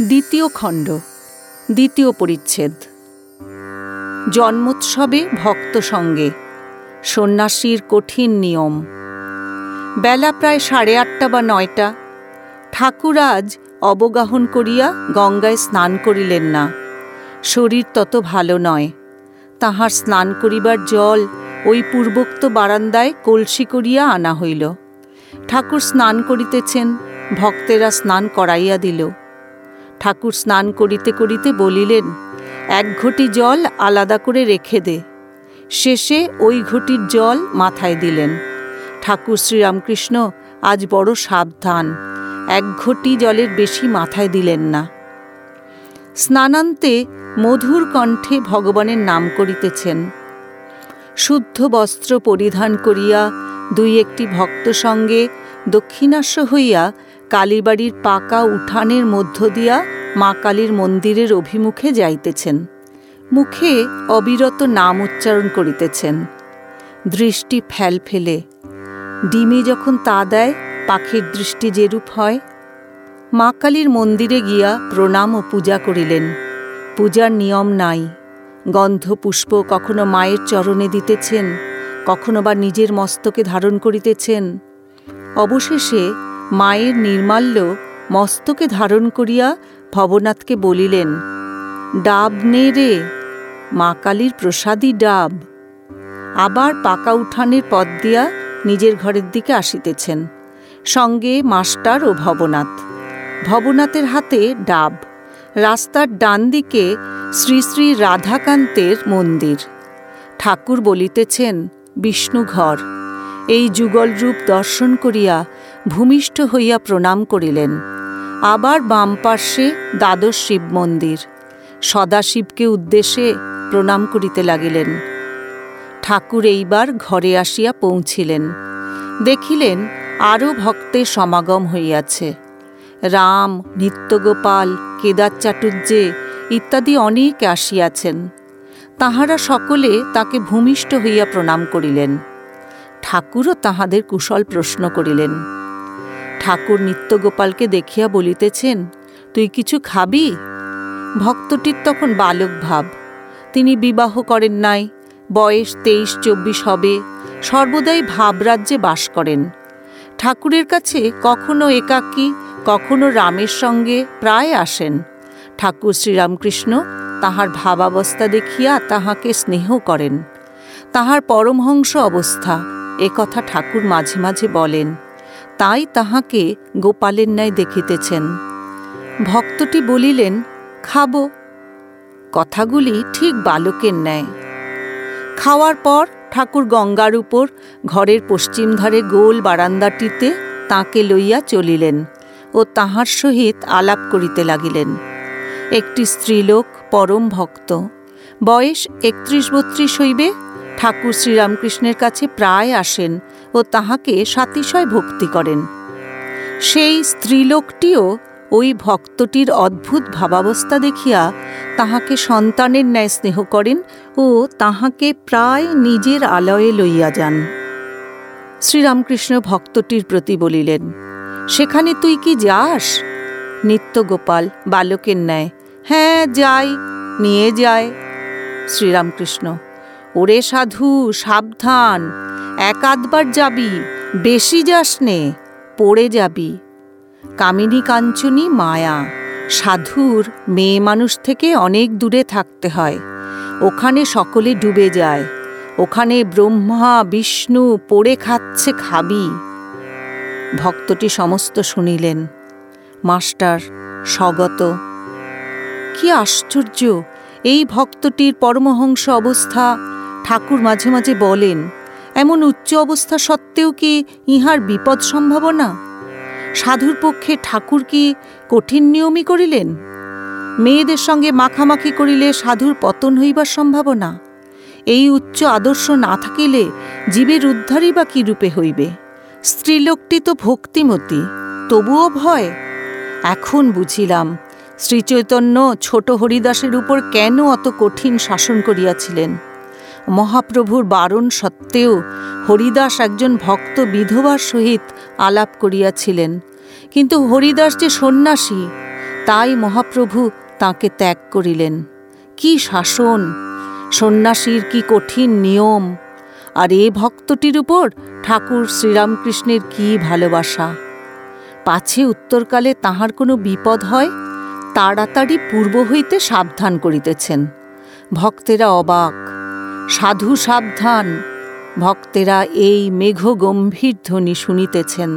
দ্বিতীয় খণ্ড, দ্বিতীয় পরিচ্ছেদ। জন্মোৎসবে ভক্ত সঙ্গে, সন্ন্যাসীর কঠিন নিয়ম। বেলা প্রায় সাড়ে আটটা বা নয়টা। ঠাকুর আজ অবগাহন করিয়া গঙ্গায় স্নান করিলেন না। শরীর তত ভালো নয়। তাহার স্নান করিবার জল ওই পূর্বোক্ত বারান্দায় কলসি করিয়া আনা হইল। ঠাকুর স্নান করিতেছেন, ভক্তেরা স্নান করাইয়া দিল। ঠাকুর স্নান করিতে করিতে বলিলেন, এক ঘটি জল আলাদা করে রেখে দে। শেষে ওই ঘটির জল মাথায় দিলেন। ঠাকুর শ্রীরামকৃষ্ণ, আজ বড় সাবধান, এক ঘটি জলের বেশি মাথায় দিলেন না। স্নানান্তে মধুর কণ্ঠে ভগবানের নাম করিতেছেন। শুদ্ধ বস্ত্র পরিধান করিয়া দুই একটি ভক্ত সঙ্গে দক্ষিণাস্য হইয়া কালীবাড়ির পাকা উঠানের মধ্য দিয়া মা কালীর মন্দিরের অভিমুখে যাইতেছেন। মুখে অবিরত নাম উচ্চারণ করিতেছেন। দৃষ্টি ফেল ফেলে। ডিমে যখন তা দেয়, পাখির দৃষ্টি যেরূপ হয়। মা কালীর মন্দিরে গিয়া প্রণাম ও পূজা করিলেন। পূজার নিয়ম নাই। গন্ধ পুষ্প কখনো মায়ের চরণে দিতেছেন, কখনো বা নিজের মস্তকে ধারণ করিতেছেন। অবশেষে মায়ের নির্মাল্য মস্তকে ধারণ করিয়া ভবনাথকে বলিলেন, ডাব নে রে, মা কালীর প্রসাদী ডাব। আবার পাকা উঠানের পথ দিয়া নিজের ঘরের দিকে আসিতেছেন, সঙ্গে মাস্টার ও ভবনাথ। ভবনাথের হাতে ডাব, রাস্তার ডান দিকে শ্রী শ্রী রাধাকান্তের মন্দির। ঠাকুর বলিতেছেন, বিষ্ণুঘর। এই যুগল রূপ দর্শন করিয়া ভূমিষ্ঠ হইয়া প্রণাম করিলেন। আবার বাম পার্শ্বে দ্বাদশ শিব মন্দির। সদাশিবকে উদ্দেশ্যে প্রণাম করিতে লাগিলেন। ঠাকুর এইবার ঘরে আসিয়া পৌঁছিলেন। দেখিলেন আরও ভক্তের সমাগম হইয়াছে। রাম, নিত্যগোপাল, কেদার চাটুর্যে ইত্যাদি অনেক আসিয়াছেন। তাহারা সকলে তাকে ভূমিষ্ঠ হইয়া প্রণাম করিলেন। ঠাকুরও তাহাদের কুশল প্রশ্ন করিলেন। ঠাকুর নিত্যগোপালকে দেখিয়া বলিতেছেন, তুই কিছু খাবি? ভক্তটির তখন বালক ভাব। তিনি বিবাহ করেন নাই, বয়স তেইশ চব্বিশ হবে, সর্বদাই ভাবরাজ্যে বাস করেন। ঠাকুরের কাছে কখনো একাকী, কখনো রামের সঙ্গে প্রায় আসেন। ঠাকুর শ্রীরামকৃষ্ণ তাহার ভাবাবস্থা দেখিয়া তাহাকে স্নেহ করেন। তাহার পরমহংস অবস্থা। এ কথা ঠাকুর মাঝে মাঝে বলেন, তাই তাহাকে গোপালের ন্যায় দেখিতেছেন। ভক্তটি বলিলেন, খাব। কথাগুলি ঠিক বালকের ন্যায়। খাওয়ার পর ঠাকুর গঙ্গার উপর ঘরের পশ্চিম ধারে গোল বারান্দাটিতে তাকে লইয়া চলিলেন ও তাহার সহিত আলাপ করিতে লাগিলেন। একটি স্ত্রীলোক পরম ভক্ত। বয়স একত্রিশ বত্রিশ হইবে ঠাকুর শ্রীরামকৃষ্ণের কাছে প্রায় আসেন ও তাহাকে সাতিশয় ভক্তি করেন। সেই স্ত্রীলোকটিও ওই ভক্তটির অদ্ভুত ভাবাবস্থা দেখিয়া তাহাকে সন্তানের ন্যায় স্নেহ করেন ও তাহাকে প্রায় নিজের আলয়ে লইয়া যান। শ্রীরামকৃষ্ণ ভক্তটির প্রতি বলিলেন, সেখানে তুই কি যাস? নিত্যগোপাল বালকের ন্যায়। হ্যাঁ যাই, নিয়ে যায় শ্রীরামকৃষ্ণ ওরে সাধু, সাবধান। এক আধবার যাবি, বেশি যাস নে, পড়ে যাবি। কামিনী কাঞ্চনী মায়া, সাধুর মেয়ে মানুষ থেকে অনেক দূরে থাকতে হয়। ওখানে সকলে ডুবে যায়। ওখানে ব্রহ্মা, বিষ্ণু পড়ে খাচ্ছে খাবি। ভক্তটি সমস্ত শুনিলেন। মাস্টার, স্বগত। কি আশ্চর্য! এই ভক্তটির পরমহংস অবস্থা ঠাকুর মাঝে মাঝে বলেন, এমন উচ্চ অবস্থা সত্ত্বেও কি ইহার বিপদ সম্ভাবনা? সাধুর পক্ষে ঠাকুর কি কঠিন নিয়মই করিলেন? মেয়েদের সঙ্গে মাখামাখি করিলে সাধুর পতন হইবার সম্ভাবনা? এই উচ্চ আদর্শ না থাকিলে জীবের উদ্ধারই বা রূপে হইবে? স্ত্রীলোকটি তো ভক্তিমতী, তবুও ভয়? এখন বুঝিলাম, শ্রীচৈতন্য ছোট হরিদাসের উপর কেন অত কঠিন শাসন করিয়াছিলেন। মহাপ্রভুর বারণ সত্ত্বেও হরিদাস একজন ভক্ত বিধবার সহিত আলাপ করিয়াছিলেন। কিন্তু হরিদাস যে সন্ন্যাসী, তাই মহাপ্রভু তাকে ত্যাগ করিলেন। কি শাসন? সন্ন্যাসীর কি কঠিন নিয়ম? আর এ ভক্তটির উপর ঠাকুর শ্রীরামকৃষ্ণের কি ভালোবাসা? পাছে উত্তরকালে তাহার কোনো বিপদ হয়? তাড়াতাড়ি পূর্ব হইতে সাবধান করিতেছেন। ভক্তেরা অবাক। সাধু সাবধান ভক্তেরা এই মেঘ গম্ভীর ধ্বনি শুনিতেছেন।